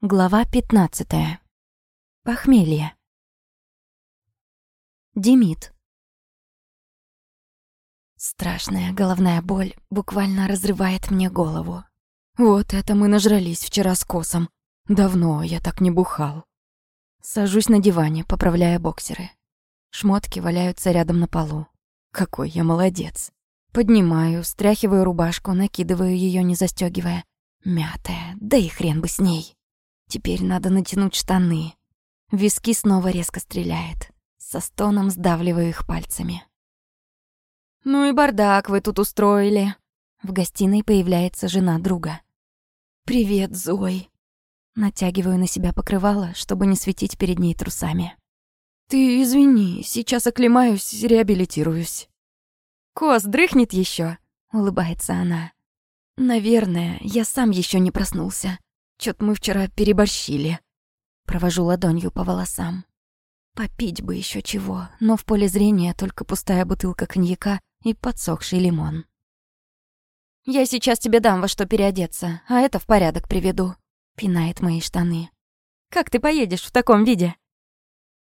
Глава 15. Похмелье. Демид. Страшная головная боль буквально разрывает мне голову. Вот это мы нажрались вчера с косом. Давно я так не бухал. Сажусь на диване, поправляя боксеры. Шмотки валяются рядом на полу. Какой я молодец. Поднимаю, стряхиваю рубашку, накидываю ее, не застегивая. Мятая, да и хрен бы с ней. Теперь надо натянуть штаны. Виски снова резко стреляет. Со стоном сдавливаю их пальцами. «Ну и бардак вы тут устроили!» В гостиной появляется жена друга. «Привет, Зой!» Натягиваю на себя покрывало, чтобы не светить перед ней трусами. «Ты извини, сейчас оклемаюсь, реабилитируюсь». «Кос дрыхнет еще, улыбается она. «Наверное, я сам еще не проснулся. Чё-то мы вчера переборщили. Провожу ладонью по волосам. Попить бы еще чего, но в поле зрения только пустая бутылка коньяка и подсохший лимон. «Я сейчас тебе дам во что переодеться, а это в порядок приведу», — пинает мои штаны. «Как ты поедешь в таком виде?»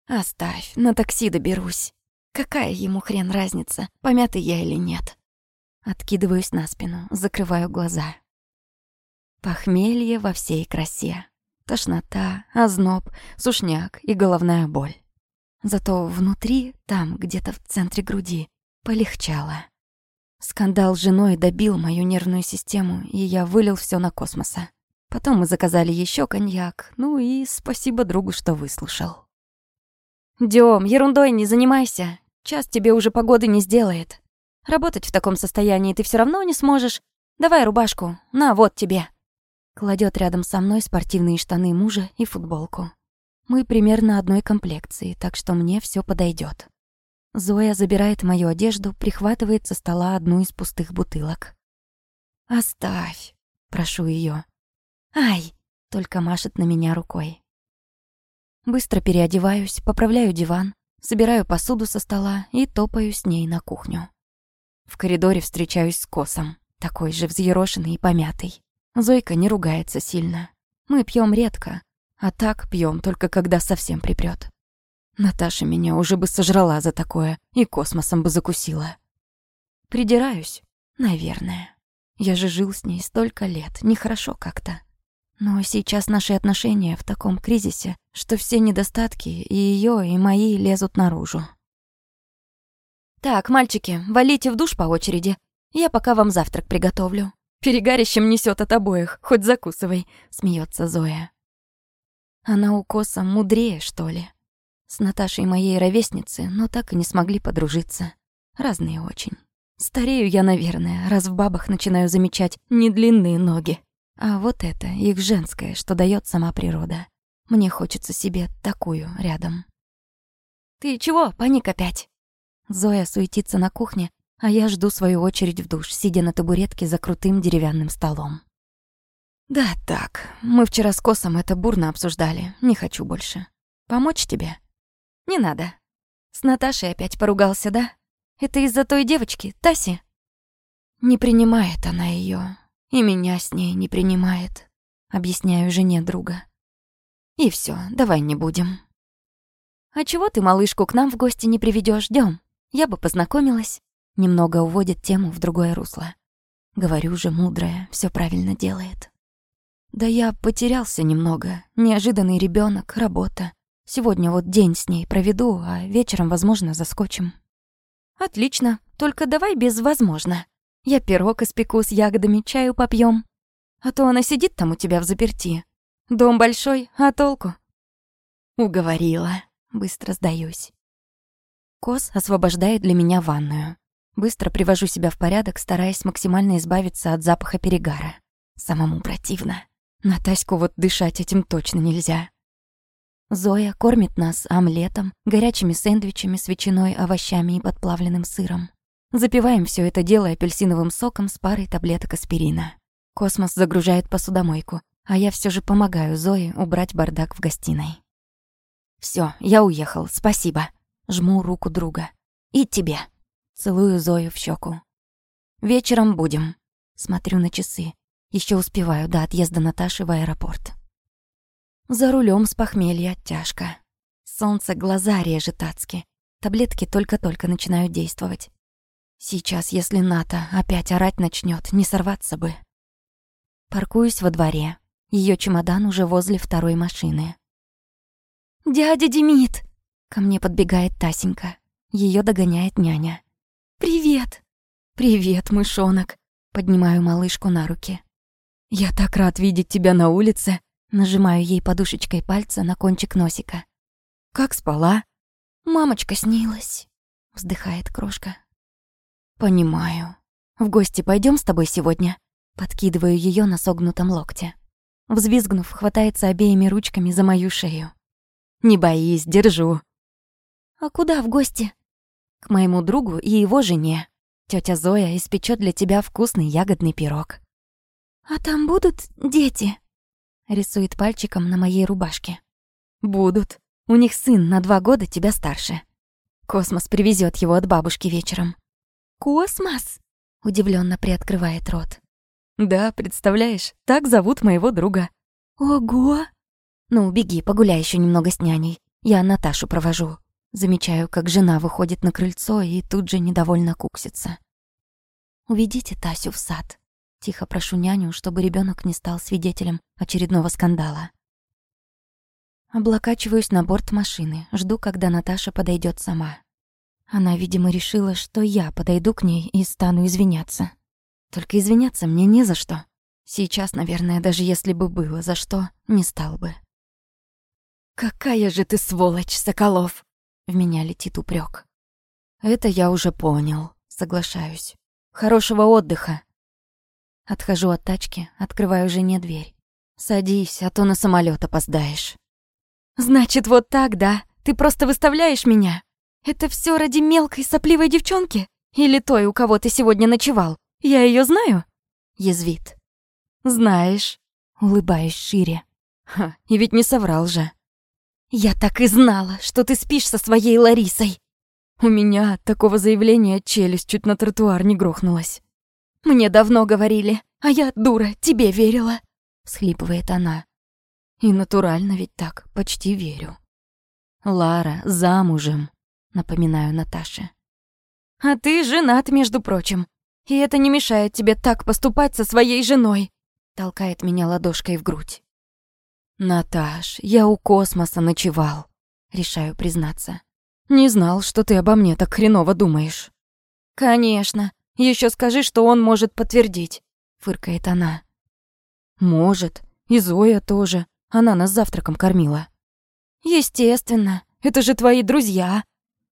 «Оставь, на такси доберусь. Какая ему хрен разница, помятый я или нет?» Откидываюсь на спину, закрываю глаза. Похмелье во всей красе. Тошнота, озноб, сушняк и головная боль. Зато внутри, там, где-то в центре груди, полегчало. Скандал с женой добил мою нервную систему, и я вылил все на космоса. Потом мы заказали еще коньяк, ну и спасибо другу, что выслушал. «Дём, ерундой не занимайся. Час тебе уже погоды не сделает. Работать в таком состоянии ты все равно не сможешь. Давай рубашку, на, вот тебе». Кладет рядом со мной спортивные штаны мужа и футболку. Мы примерно одной комплекции, так что мне все подойдет. Зоя забирает мою одежду, прихватывает со стола одну из пустых бутылок. «Оставь», — прошу ее. «Ай!» — только машет на меня рукой. Быстро переодеваюсь, поправляю диван, собираю посуду со стола и топаю с ней на кухню. В коридоре встречаюсь с Косом, такой же взъерошенный и помятый. Зойка не ругается сильно. Мы пьем редко, а так пьем только когда совсем припрет. Наташа меня уже бы сожрала за такое и космосом бы закусила. Придираюсь, наверное. Я же жил с ней столько лет, нехорошо как-то. Но сейчас наши отношения в таком кризисе, что все недостатки и ее, и мои лезут наружу. «Так, мальчики, валите в душ по очереди. Я пока вам завтрак приготовлю». Перегарищем несет от обоих, хоть закусывай, смеется Зоя. Она у Коса мудрее, что ли? С Наташей моей ровесницы, но так и не смогли подружиться. Разные очень. Старею я, наверное, раз в бабах начинаю замечать не длинные ноги, а вот это, их женское, что дает сама природа. Мне хочется себе такую рядом. «Ты чего, паник опять?» Зоя суетится на кухне, а я жду свою очередь в душ, сидя на табуретке за крутым деревянным столом. «Да так, мы вчера с Косом это бурно обсуждали, не хочу больше. Помочь тебе?» «Не надо. С Наташей опять поругался, да? Это из-за той девочки, Таси?» «Не принимает она ее, и меня с ней не принимает», — объясняю жене друга. «И все, давай не будем». «А чего ты малышку к нам в гости не приведешь, Дём? Я бы познакомилась». Немного уводит тему в другое русло. Говорю же, мудрая, все правильно делает. Да я потерялся немного. Неожиданный ребенок, работа. Сегодня вот день с ней проведу, а вечером, возможно, заскочим. Отлично, только давай без «возможно». Я пирог испеку с ягодами, чаю попьем. А то она сидит там у тебя в заперти. Дом большой, а толку? Уговорила. Быстро сдаюсь. Кос освобождает для меня ванную. Быстро привожу себя в порядок, стараясь максимально избавиться от запаха перегара. Самому противно. На Таську вот дышать этим точно нельзя. Зоя кормит нас омлетом, горячими сэндвичами с ветчиной, овощами и подплавленным сыром. Запиваем все это дело апельсиновым соком с парой таблеток аспирина. Космос загружает посудомойку, а я все же помогаю Зое убрать бардак в гостиной. Все, я уехал, спасибо. Жму руку друга. И тебе. Целую Зою в щеку. Вечером будем. Смотрю на часы. Еще успеваю до отъезда Наташи в аэропорт. За рулем с похмелья тяжко. Солнце глаза режет адски. Таблетки только-только начинают действовать. Сейчас, если Ната опять орать начнет, не сорваться бы. Паркуюсь во дворе. Ее чемодан уже возле второй машины. «Дядя Демид!» Ко мне подбегает Тасенька. Ее догоняет няня. «Привет!» «Привет, мышонок!» Поднимаю малышку на руки. «Я так рад видеть тебя на улице!» Нажимаю ей подушечкой пальца на кончик носика. «Как спала?» «Мамочка снилась», — вздыхает крошка. «Понимаю. В гости пойдем с тобой сегодня?» Подкидываю ее на согнутом локте. Взвизгнув, хватается обеими ручками за мою шею. «Не боись, держу». «А куда в гости?» «К моему другу и его жене. Тетя Зоя испечет для тебя вкусный ягодный пирог». «А там будут дети?» Рисует пальчиком на моей рубашке. «Будут. У них сын на два года тебя старше. Космос привезет его от бабушки вечером». «Космос?» Удивленно приоткрывает рот. «Да, представляешь, так зовут моего друга». «Ого!» «Ну, беги, погуляй еще немного с няней. Я Наташу провожу». Замечаю, как жена выходит на крыльцо и тут же недовольно куксится. «Уведите Тасю в сад». Тихо прошу няню, чтобы ребенок не стал свидетелем очередного скандала. Облокачиваюсь на борт машины, жду, когда Наташа подойдет сама. Она, видимо, решила, что я подойду к ней и стану извиняться. Только извиняться мне не за что. Сейчас, наверное, даже если бы было за что, не стал бы. «Какая же ты сволочь, Соколов!» В меня летит упрек. «Это я уже понял, соглашаюсь. Хорошего отдыха!» Отхожу от тачки, открываю жене дверь. «Садись, а то на самолет опоздаешь». «Значит, вот так, да? Ты просто выставляешь меня? Это все ради мелкой сопливой девчонки? Или той, у кого ты сегодня ночевал? Я ее знаю?» Язвит. «Знаешь». Улыбаюсь шире. Ха, и ведь не соврал же. «Я так и знала, что ты спишь со своей Ларисой!» У меня от такого заявления челюсть чуть на тротуар не грохнулась. «Мне давно говорили, а я, дура, тебе верила!» Схлипывает она. И натурально ведь так, почти верю. «Лара замужем», напоминаю Наташе. «А ты женат, между прочим. И это не мешает тебе так поступать со своей женой», толкает меня ладошкой в грудь. «Наташ, я у космоса ночевал», решаю признаться. «Не знал, что ты обо мне так хреново думаешь». «Конечно. Еще скажи, что он может подтвердить», фыркает она. «Может. И Зоя тоже. Она нас завтраком кормила». «Естественно. Это же твои друзья».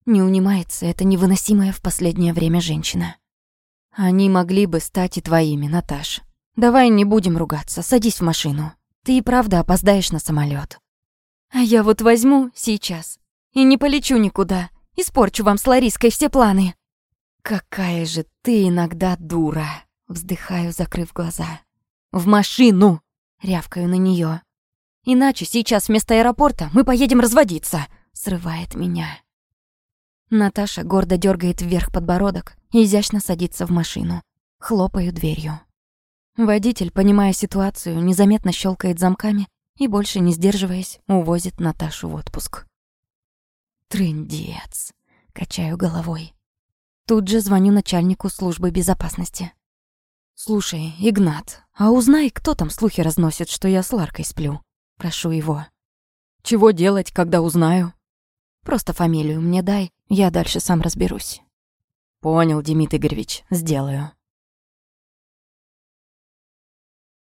Не унимается эта невыносимая в последнее время женщина. Они могли бы стать и твоими, Наташ. Давай не будем ругаться, садись в машину. Ты и правда опоздаешь на самолет. А я вот возьму сейчас и не полечу никуда. Испорчу вам с Лариской все планы. Какая же ты иногда дура, вздыхаю, закрыв глаза. В машину, рявкаю на нее. Иначе сейчас вместо аэропорта мы поедем разводиться, срывает меня. Наташа гордо дергает вверх подбородок и изящно садится в машину. Хлопаю дверью. Водитель, понимая ситуацию, незаметно щелкает замками и, больше не сдерживаясь, увозит Наташу в отпуск. Трындец. Качаю головой. Тут же звоню начальнику службы безопасности. «Слушай, Игнат, а узнай, кто там слухи разносит, что я с Ларкой сплю?» Прошу его. «Чего делать, когда узнаю?» «Просто фамилию мне дай, я дальше сам разберусь». «Понял, Демид Игоревич, сделаю».